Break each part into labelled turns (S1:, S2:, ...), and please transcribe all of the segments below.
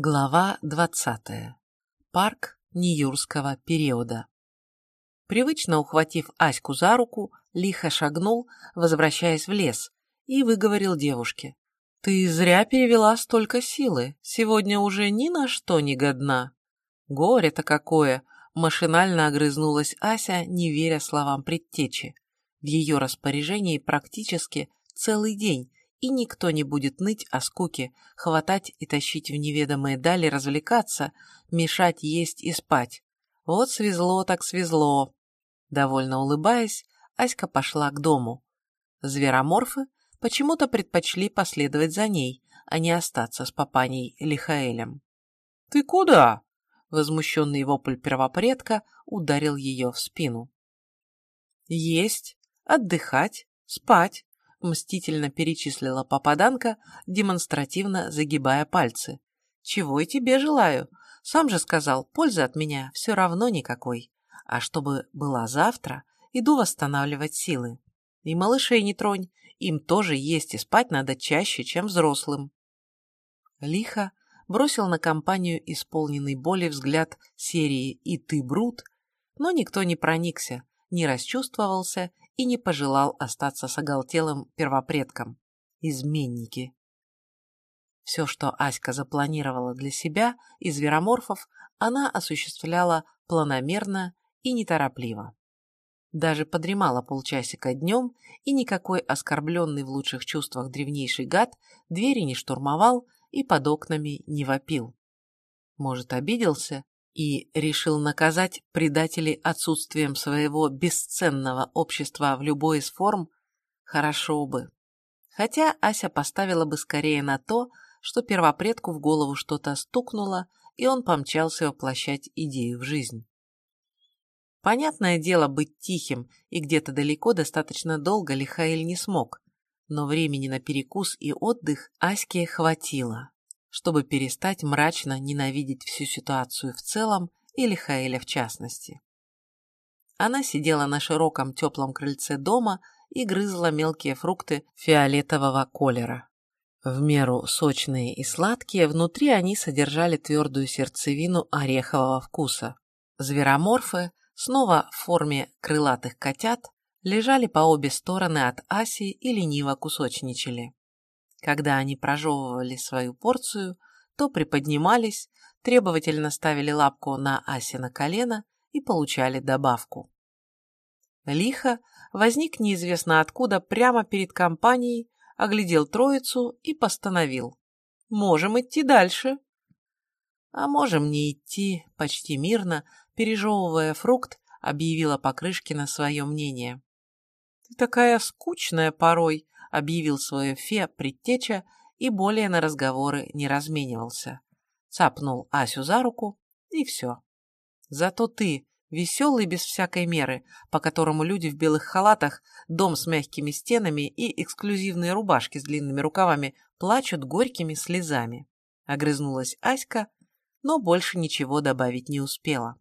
S1: Глава 20. Парк Нью-Юрского периода. Привычно ухватив Аську за руку, лихо шагнул, возвращаясь в лес, и выговорил девушке. «Ты зря перевела столько силы, сегодня уже ни на что не годна». «Горе-то какое!» – машинально огрызнулась Ася, не веря словам предтечи. В ее распоряжении практически целый день, и никто не будет ныть о скуке, хватать и тащить в неведомые дали развлекаться, мешать есть и спать. Вот свезло так свезло. Довольно улыбаясь, Аська пошла к дому. Звероморфы почему-то предпочли последовать за ней, а не остаться с папаней Лихаэлем. «Ты куда?» — возмущенный вопль первопредка ударил ее в спину. «Есть, отдыхать, спать, мстительно перечислила попаданка, демонстративно загибая пальцы. «Чего и тебе желаю. Сам же сказал, пользы от меня все равно никакой. А чтобы была завтра, иду восстанавливать силы. И малышей не тронь, им тоже есть и спать надо чаще, чем взрослым». Лихо бросил на компанию исполненный боли взгляд серии «И ты, Брут», но никто не проникся, не расчувствовался и не пожелал остаться с оголтелым первопредком. Изменники. Все, что Аська запланировала для себя и звероморфов, она осуществляла планомерно и неторопливо. Даже подремала полчасика днем, и никакой оскорбленный в лучших чувствах древнейший гад двери не штурмовал и под окнами не вопил. Может, обиделся и решил наказать предателей отсутствием своего бесценного общества в любой из форм, хорошо бы. Хотя Ася поставила бы скорее на то, что первопредку в голову что-то стукнуло, и он помчался воплощать идею в жизнь. Понятное дело, быть тихим и где-то далеко достаточно долго Лихаэль не смог, но времени на перекус и отдых Аське хватило чтобы перестать мрачно ненавидеть всю ситуацию в целом и Лихаэля в частности. Она сидела на широком теплом крыльце дома и грызла мелкие фрукты фиолетового колера. В меру сочные и сладкие, внутри они содержали твердую сердцевину орехового вкуса. Звероморфы, снова в форме крылатых котят, лежали по обе стороны от Аси и лениво кусочничали. Когда они прожевывали свою порцию, то приподнимались, требовательно ставили лапку на Асе на колено и получали добавку. Лихо возник неизвестно откуда прямо перед компанией, оглядел троицу и постановил. «Можем идти дальше». «А можем не идти», — почти мирно, пережевывая фрукт, объявила Покрышкина свое мнение. «Ты такая скучная порой», объявил свое фе предтеча и более на разговоры не разменивался. Цапнул Асю за руку, и все. Зато ты, веселый без всякой меры, по которому люди в белых халатах, дом с мягкими стенами и эксклюзивные рубашки с длинными рукавами плачут горькими слезами. Огрызнулась Аська, но больше ничего добавить не успела.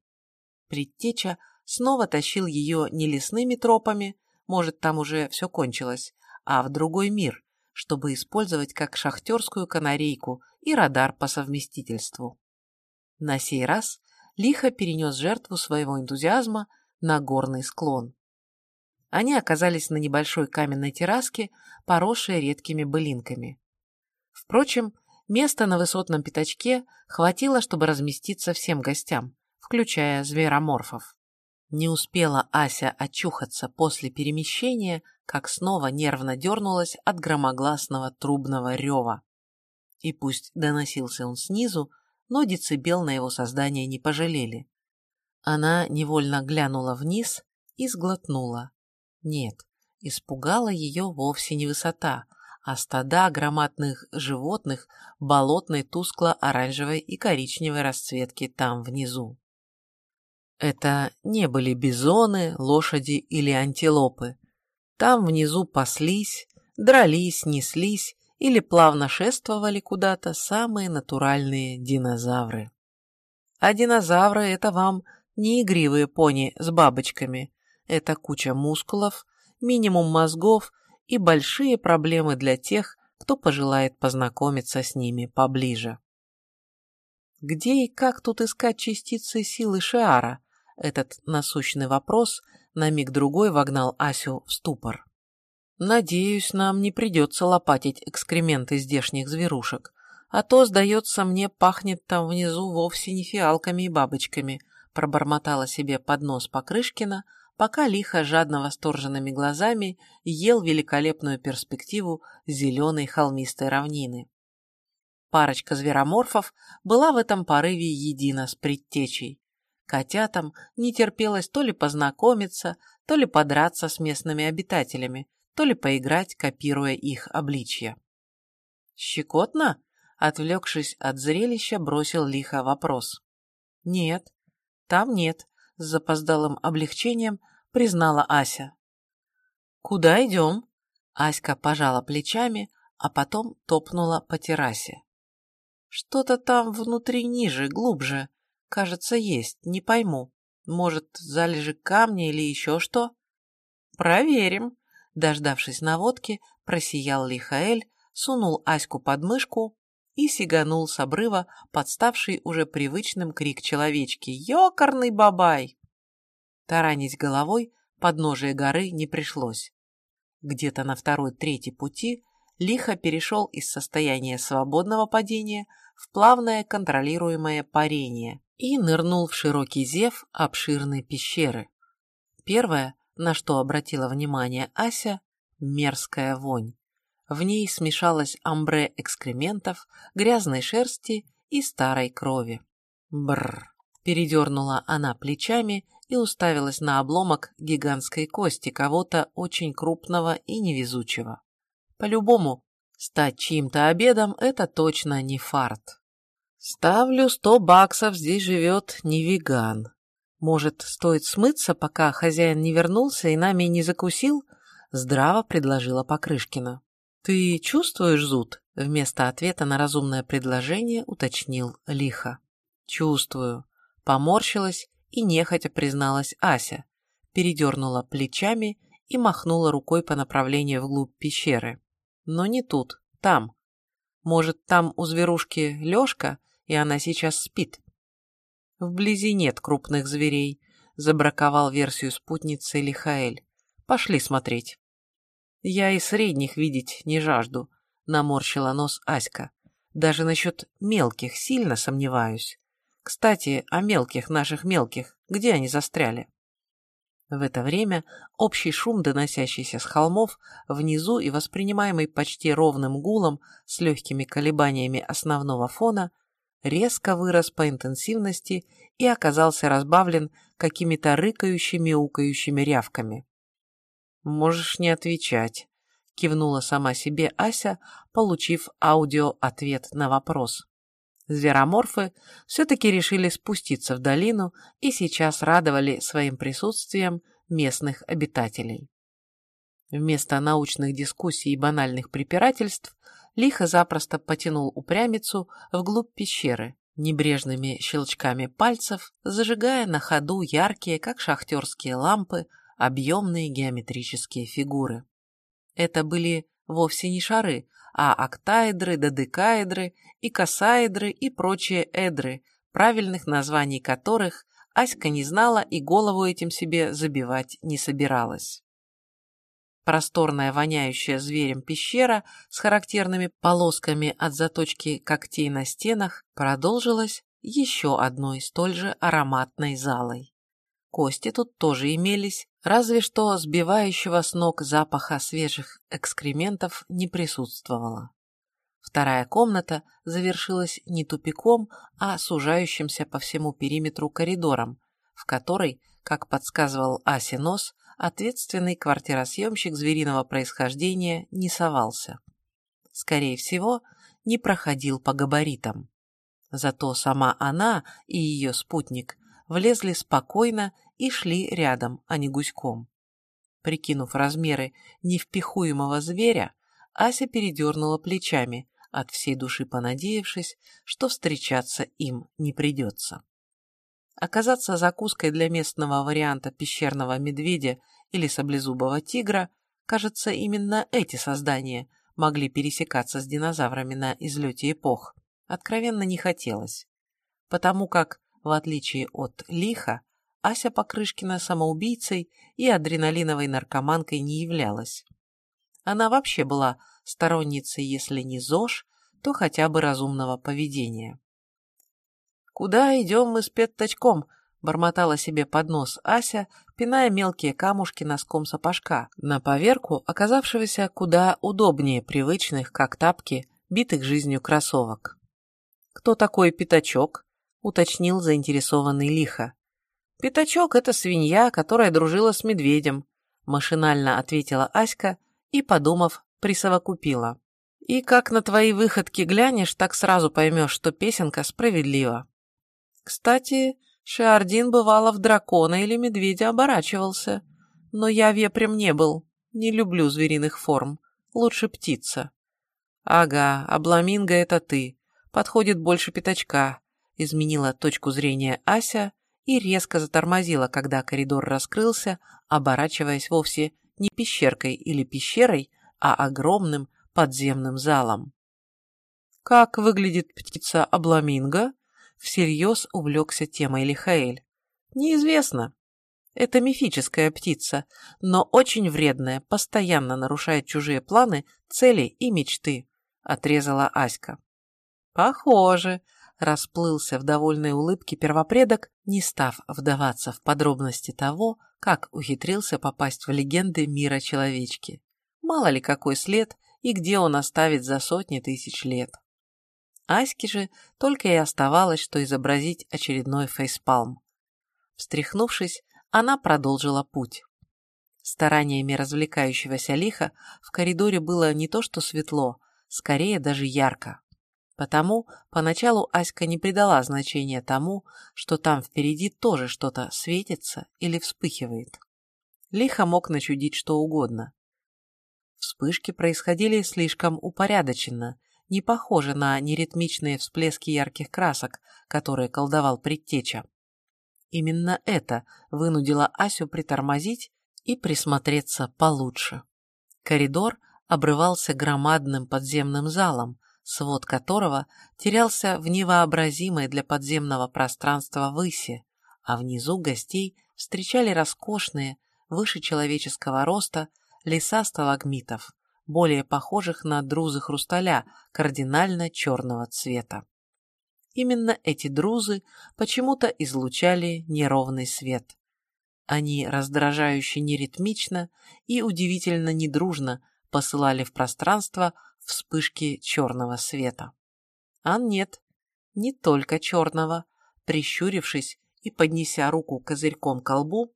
S1: Предтеча снова тащил ее не лесными тропами, может, там уже все кончилось, а в другой мир, чтобы использовать как шахтерскую канарейку и радар по совместительству. На сей раз лихо перенес жертву своего энтузиазма на горный склон. Они оказались на небольшой каменной терраске, поросшей редкими былинками. Впрочем, места на высотном пятачке хватило, чтобы разместиться всем гостям, включая звероморфов. Не успела Ася очухаться после перемещения, как снова нервно дернулась от громогласного трубного рева. И пусть доносился он снизу, но децибел на его создание не пожалели. Она невольно глянула вниз и сглотнула. Нет, испугала ее вовсе не высота, а стада громадных животных болотной тускло-оранжевой и коричневой расцветки там внизу. Это не были бизоны, лошади или антилопы. Там внизу паслись, дрались, неслись или плавно шествовали куда-то самые натуральные динозавры. А динозавры — это вам не игривые пони с бабочками. Это куча мускулов, минимум мозгов и большие проблемы для тех, кто пожелает познакомиться с ними поближе. Где и как тут искать частицы силы Шиара? Этот насущный вопрос на миг-другой вогнал Асю в ступор. Надеюсь, нам не придется лопатить экскременты здешних зверушек, а то, сдается мне, пахнет там внизу вовсе не фиалками и бабочками, пробормотала себе под нос Покрышкина, пока лихо жадно восторженными глазами ел великолепную перспективу зеленой холмистой равнины. Парочка звероморфов была в этом порыве едина с предтечей. Котятам не терпелось то ли познакомиться, то ли подраться с местными обитателями, то ли поиграть, копируя их обличья. «Щекотно?» — отвлекшись от зрелища, бросил лихо вопрос. «Нет, там нет», — с запоздалым облегчением признала Ася. «Куда идем?» Аська пожала плечами, а потом топнула по террасе. «Что-то там внутри ниже, глубже. Кажется, есть, не пойму. Может, залежи камня или еще что?» «Проверим», Дождавшись наводки, просиял Лихаэль, сунул Аську под мышку и сиганул с обрыва, подставший уже привычным крик человечки «Ёкарный бабай!». Таранить головой подножие горы не пришлось. Где-то на второй-третий пути лихо перешел из состояния свободного падения в плавное контролируемое парение и нырнул в широкий зев обширной пещеры. Первое, на что обратила внимание Ася, мерзкая вонь. В ней смешалось амбре экскрементов, грязной шерсти и старой крови. Бррр. Передернула она плечами и уставилась на обломок гигантской кости кого-то очень крупного и невезучего. По-любому, стать чьим-то обедом – это точно не фарт. Ставлю сто баксов, здесь живет не веган. Может, стоит смыться, пока хозяин не вернулся и нами не закусил? Здраво предложила Покрышкина. Ты чувствуешь зуд? Вместо ответа на разумное предложение уточнил лихо. Чувствую. Поморщилась и нехотя призналась Ася. Передернула плечами и махнула рукой по направлению вглубь пещеры. Но не тут, там. Может, там у зверушки Лёшка, и она сейчас спит. Вблизи нет крупных зверей, забраковал версию спутницы Лихаэль. Пошли смотреть. Я и средних видеть не жажду, наморщила нос Аська. Даже насчет мелких сильно сомневаюсь. Кстати, о мелких наших мелких, где они застряли? В это время общий шум, доносящийся с холмов, внизу и воспринимаемый почти ровным гулом с легкими колебаниями основного фона, резко вырос по интенсивности и оказался разбавлен какими-то рыкающими, укающими рявками. «Можешь не отвечать», — кивнула сама себе Ася, получив аудиоответ на вопрос. Звероморфы все-таки решили спуститься в долину и сейчас радовали своим присутствием местных обитателей. Вместо научных дискуссий и банальных препирательств лихо запросто потянул упрямицу вглубь пещеры, небрежными щелчками пальцев, зажигая на ходу яркие, как шахтерские лампы, объемные геометрические фигуры. Это были вовсе не шары, а октаэдры, додекаэдры, и косаэдры и прочие эдры, правильных названий которых Аська не знала и голову этим себе забивать не собиралась. Просторная, воняющая зверем пещера с характерными полосками от заточки когтей на стенах продолжилась еще одной столь же ароматной залой. Кости тут тоже имелись, разве что сбивающего с ног запаха свежих экскрементов не присутствовало. Вторая комната завершилась не тупиком, а сужающимся по всему периметру коридором, в который, как подсказывал Аси Нос, ответственный квартиросъемщик звериного происхождения не совался. Скорее всего, не проходил по габаритам. Зато сама она и ее спутник влезли спокойно и шли рядом, а не гуськом. Прикинув размеры невпихуемого зверя, Ася передернула плечами, от всей души понадеявшись, что встречаться им не придется. Оказаться закуской для местного варианта пещерного медведя или саблезубого тигра, кажется, именно эти создания могли пересекаться с динозаврами на излете эпох, откровенно не хотелось. потому как, в отличие от лиха, Ася Покрышкина самоубийцей и адреналиновой наркоманкой не являлась. Она вообще была сторонницей, если не ЗОЖ, то хотя бы разумного поведения. «Куда идем мы с петточком?» — бормотала себе под нос Ася, пиная мелкие камушки носком сапожка, на поверку оказавшегося куда удобнее привычных, как тапки, битых жизнью кроссовок. «Кто такой пятачок?» — уточнил заинтересованный лихо. «Пятачок — это свинья, которая дружила с медведем», — машинально ответила Аська и, подумав, присовокупила. «И как на твои выходки глянешь, так сразу поймешь, что песенка справедлива». Кстати, Шиардин бывало в дракона или медведя оборачивался, но я вепрем не был, не люблю звериных форм, лучше птица. Ага, обламинго это ты, подходит больше пятачка, изменила точку зрения Ася и резко затормозила, когда коридор раскрылся, оборачиваясь вовсе не пещеркой или пещерой, а огромным подземным залом. «Как выглядит птица Абламинго?» — всерьез увлекся темой Лихаэль. «Неизвестно. Это мифическая птица, но очень вредная, постоянно нарушает чужие планы, цели и мечты», — отрезала Аська. «Похоже», расплылся в довольной улыбке первопредок, не став вдаваться в подробности того, как ухитрился попасть в легенды мира человечки. Мало ли какой след и где он оставит за сотни тысяч лет. Аське же только и оставалось, что изобразить очередной фейспалм. Встряхнувшись, она продолжила путь. Стараниями развлекающегося лиха в коридоре было не то что светло, скорее даже ярко. Потому поначалу Аська не придала значения тому, что там впереди тоже что-то светится или вспыхивает. Лихо мог начудить что угодно. Вспышки происходили слишком упорядоченно, не похоже на неритмичные всплески ярких красок, которые колдовал предтеча. Именно это вынудило Асю притормозить и присмотреться получше. Коридор обрывался громадным подземным залом, свод которого терялся в невообразимой для подземного пространства выси, а внизу гостей встречали роскошные, выше человеческого роста, леса сталагмитов, более похожих на друзы хрусталя, кардинально черного цвета. Именно эти друзы почему-то излучали неровный свет. Они раздражающе неритмично и удивительно недружно посылали в пространство вспышки черного света. А нет, не только черного. Прищурившись и поднеся руку козырьком к лбу,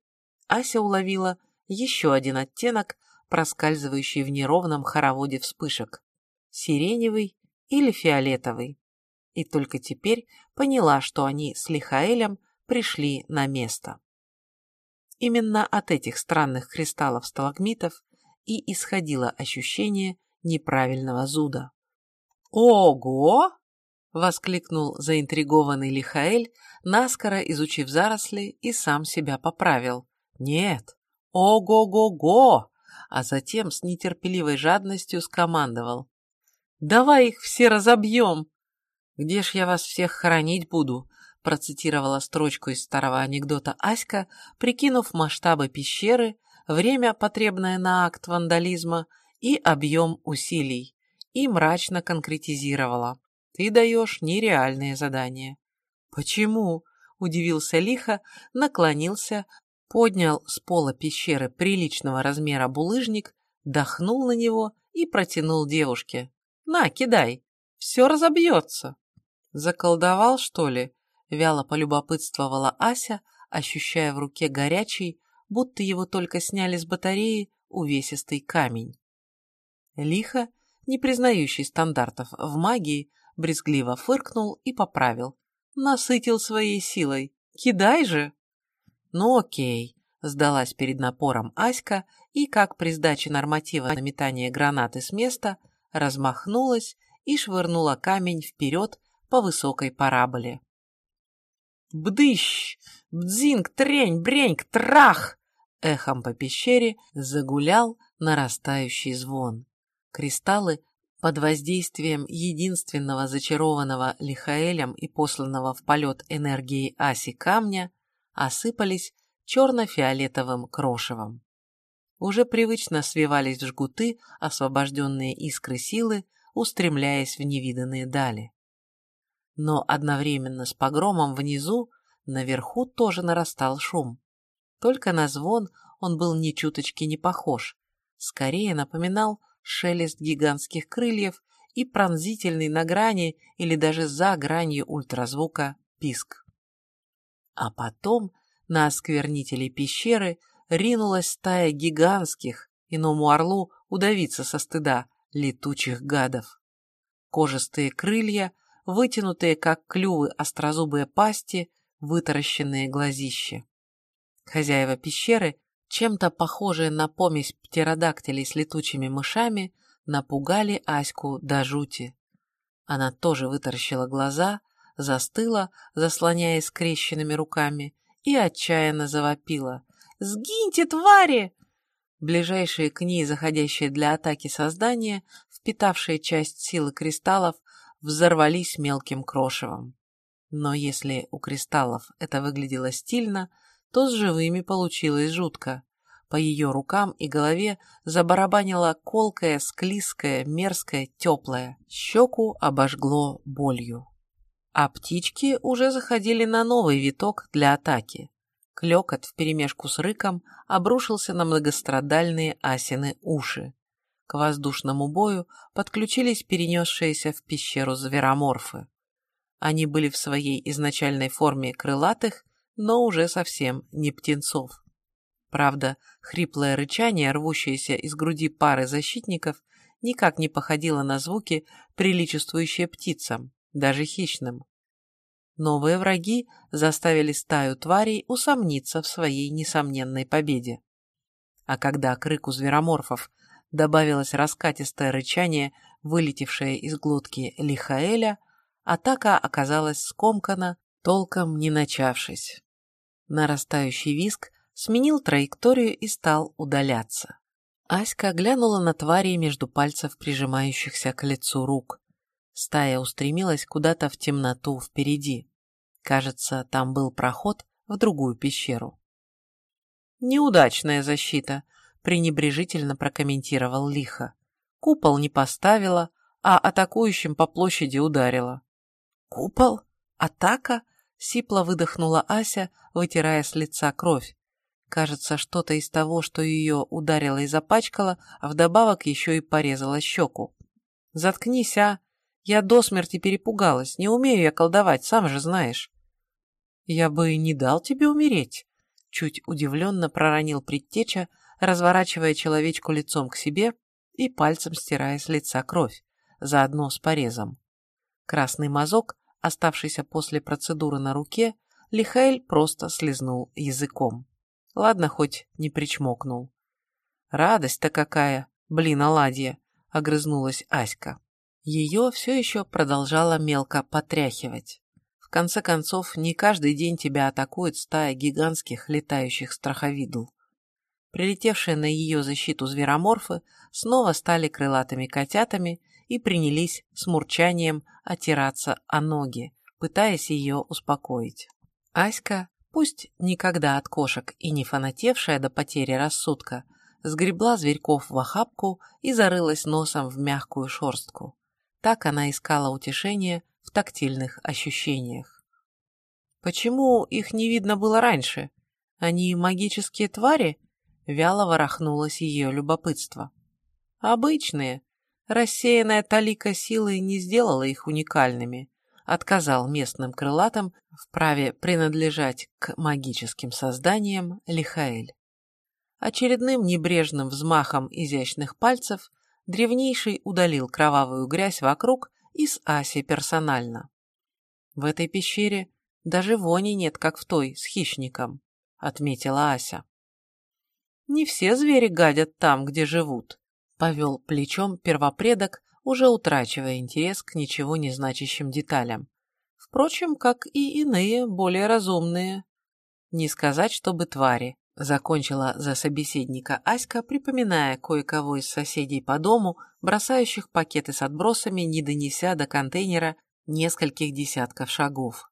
S1: Ася уловила еще один оттенок, проскальзывающий в неровном хороводе вспышек. Сиреневый или фиолетовый. И только теперь поняла, что они с Лихаэлем пришли на место. Именно от этих странных кристаллов сталагмитов и исходило ощущение неправильного зуда. «Ого!» — воскликнул заинтригованный Лихаэль, наскоро изучив заросли и сам себя поправил. «Нет, ого-го-го!» А затем с нетерпеливой жадностью скомандовал. «Давай их все разобьем!» «Где ж я вас всех хоронить буду?» процитировала строчку из старого анекдота Аська, прикинув масштабы пещеры, время, потребное на акт вандализма, и объем усилий, и мрачно конкретизировала. Ты даешь нереальные задания. Почему? Удивился лихо, наклонился, поднял с пола пещеры приличного размера булыжник, дохнул на него и протянул девушке. «На, кидай, все разобьется». «Заколдовал, что ли?» — вяло полюбопытствовала Ася, ощущая в руке горячий, будто его только сняли с батареи, увесистый камень. Лихо, не признающий стандартов в магии, брезгливо фыркнул и поправил. Насытил своей силой. Кидай же! Ну окей, сдалась перед напором Аська и, как при сдаче норматива на метание гранаты с места, размахнулась и швырнула камень вперед по высокой параболе. «Бдыщ! Бдзинг! Трень! Бреньк! Трах!» Эхом по пещере загулял нарастающий звон. Кристаллы Под воздействием единственного зачарованного Лихаэлем и посланного в полет энергии Аси камня осыпались черно-фиолетовым крошевом. Уже привычно свивались жгуты освобожденные искры силы, устремляясь в невиданные дали. Но одновременно с погромом внизу, наверху тоже нарастал шум. Только на звон он был ни чуточки не похож, скорее напоминал шелест гигантских крыльев и пронзительный на грани или даже за гранью ультразвука писк. А потом на осквернителей пещеры ринулась стая гигантских, иному орлу удавиться со стыда, летучих гадов. Кожистые крылья, вытянутые, как клювы острозубые пасти, вытаращенные глазища. Хозяева пещеры, чем-то похожие на помесь птеродактилей с летучими мышами, напугали Аську до жути. Она тоже вытаращила глаза, застыла, заслоняясь скрещенными руками, и отчаянно завопила. «Сгиньте, твари!» Ближайшие к ней заходящие для атаки создания, впитавшие часть силы кристаллов, взорвались мелким крошевом. Но если у кристаллов это выглядело стильно, то с живыми получилось жутко. По ее рукам и голове забарабанила колкая, склизкая, мерзкая, теплая. Щеку обожгло болью. А птички уже заходили на новый виток для атаки. Клекот вперемешку с рыком обрушился на многострадальные асины уши. К воздушному бою подключились перенесшиеся в пещеру звероморфы. Они были в своей изначальной форме крылатых, но уже совсем не птенцов. Правда, хриплое рычание, рвущееся из груди пары защитников, никак не походило на звуки, приличествующие птицам, даже хищным. Новые враги заставили стаю тварей усомниться в своей несомненной победе. А когда к рыку звероморфов добавилось раскатистое рычание, вылетевшее из глотки Лихаэля, атака оказалась скомкана, толком не начавшись. Нарастающий виск сменил траекторию и стал удаляться. Аська глянула на твари между пальцев, прижимающихся к лицу рук. Стая устремилась куда-то в темноту впереди. Кажется, там был проход в другую пещеру. «Неудачная защита», — пренебрежительно прокомментировал Лиха. «Купол не поставила, а атакующим по площади ударила». «Купол? Атака?» — сипло выдохнула Ася, вытирая с лица кровь. Кажется, что-то из того, что ее ударило и запачкало, вдобавок еще и порезало щеку. «Заткнись, а!» Я до смерти перепугалась. Не умею я колдовать, сам же знаешь. Я бы не дал тебе умереть. Чуть удивленно проронил предтеча, разворачивая человечку лицом к себе и пальцем стирая с лица кровь, заодно с порезом. Красный мазок, оставшийся после процедуры на руке, Лихаэль просто слезнул языком. Ладно, хоть не причмокнул. «Радость-то какая! Блин, оладья!» — огрызнулась Аська. Ее все еще продолжало мелко потряхивать. В конце концов, не каждый день тебя атакует стая гигантских летающих страховидл. Прилетевшие на ее защиту звероморфы снова стали крылатыми котятами и принялись с мурчанием отираться о ноги, пытаясь ее успокоить. Аська, пусть никогда от кошек и не фанатевшая до потери рассудка, сгребла зверьков в охапку и зарылась носом в мягкую шорстку. Так она искала утешение в тактильных ощущениях. «Почему их не видно было раньше? Они магические твари?» Вяло ворохнулось ее любопытство. «Обычные. Рассеянная талика силы не сделала их уникальными», отказал местным крылатам в праве принадлежать к магическим созданиям Лихаэль. Очередным небрежным взмахом изящных пальцев древнейший удалил кровавую грязь вокруг и с Асей персонально. В этой пещере даже вони нет, как в той, с хищником, отметила Ася. Не все звери гадят там, где живут, повел плечом первопредок, уже утрачивая интерес к ничего не значащим деталям. Впрочем, как и иные, более разумные. Не сказать, чтобы твари, Закончила за собеседника Аська, припоминая кое-кого из соседей по дому, бросающих пакеты с отбросами, не донеся до контейнера нескольких десятков шагов.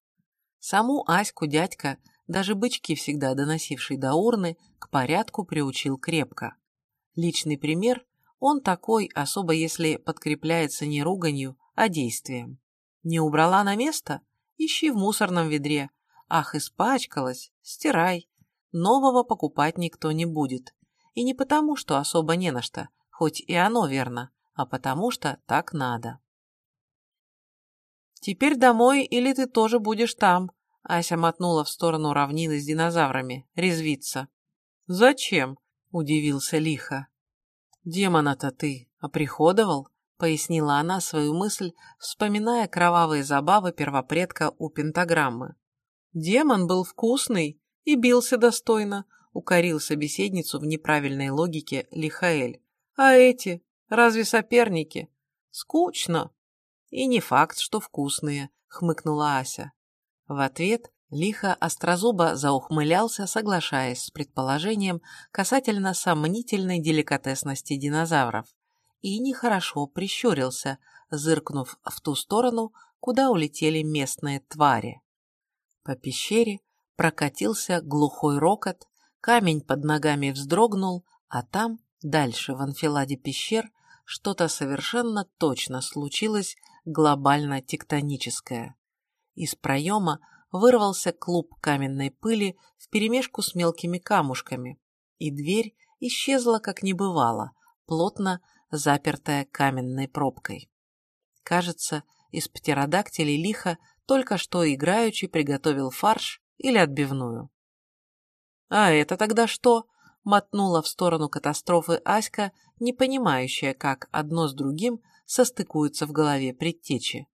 S1: Саму Аську дядька, даже бычки всегда доносивший до урны, к порядку приучил крепко. Личный пример, он такой, особо если подкрепляется не руганью, а действием. Не убрала на место? Ищи в мусорном ведре. Ах, испачкалась, стирай нового покупать никто не будет. И не потому, что особо не на что, хоть и оно верно, а потому что так надо. «Теперь домой, или ты тоже будешь там?» Ася мотнула в сторону равнины с динозаврами. Резвиться. «Зачем?» – удивился лихо. «Демона-то ты оприходовал?» – пояснила она свою мысль, вспоминая кровавые забавы первопредка у пентаграммы. «Демон был вкусный, и бился достойно, укорил собеседницу в неправильной логике Лихаэль. А эти? Разве соперники? Скучно. И не факт, что вкусные, хмыкнула Ася. В ответ Лихо острозуба заухмылялся, соглашаясь с предположением касательно сомнительной деликатесности динозавров, и нехорошо прищурился, зыркнув в ту сторону, куда улетели местные твари. По пещере прокатился глухой рокот, камень под ногами вздрогнул, а там, дальше в анфиладе пещер, что-то совершенно точно случилось глобально-тектоническое. Из проема вырвался клуб каменной пыли вперемешку с мелкими камушками, и дверь исчезла как не бывало, плотно запертая каменной пробкой. Кажется, из птеродактилей лихо только что играючи приготовил фарш или отбивную. «А это тогда что?» — мотнула в сторону катастрофы Аська, не понимающая, как одно с другим состыкуются в голове предтечи.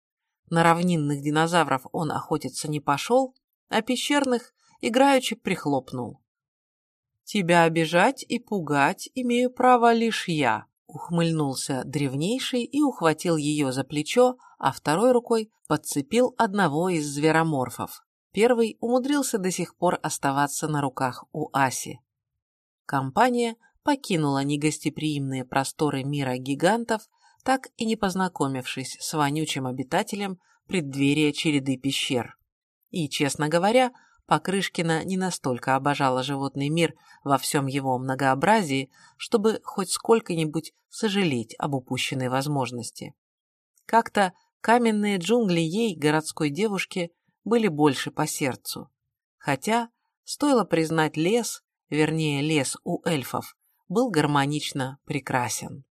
S1: На равнинных динозавров он охотиться не пошел, а пещерных играючи прихлопнул. «Тебя обижать и пугать имею право лишь я», — ухмыльнулся древнейший и ухватил ее за плечо, а второй рукой подцепил одного из звероморфов. Первый умудрился до сих пор оставаться на руках у Аси. Компания покинула негостеприимные просторы мира гигантов, так и не познакомившись с вонючим обитателем преддверия череды пещер. И, честно говоря, Покрышкина не настолько обожала животный мир во всем его многообразии, чтобы хоть сколько-нибудь сожалеть об упущенной возможности. Как-то каменные джунгли ей, городской девушке, были больше по сердцу. Хотя, стоило признать лес, вернее лес у эльфов, был гармонично прекрасен.